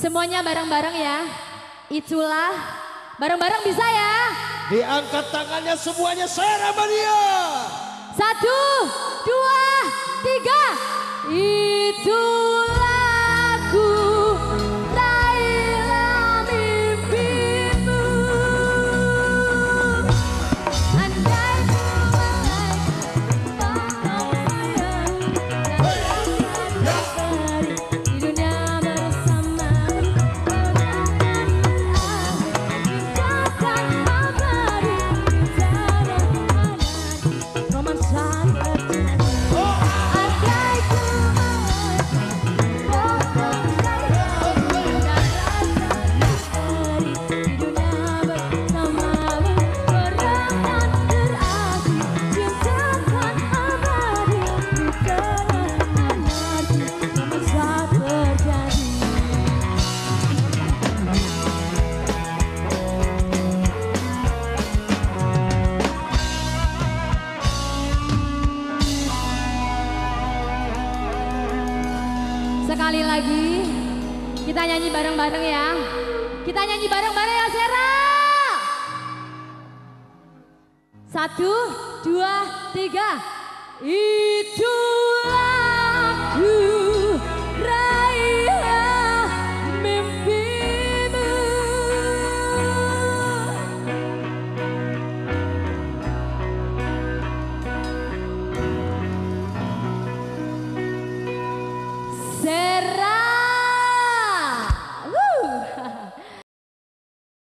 Semuanya bareng-bareng ya. Itulah bareng-bareng bisa ya. Diangkat tangannya semuanya saya Ramania. Satu, dua, tiga. Itulah lagi kita nyanyi bareng-bareng ya. Kita nyanyi bareng-bareng ya Sera. Satu, dua, tiga. Itulah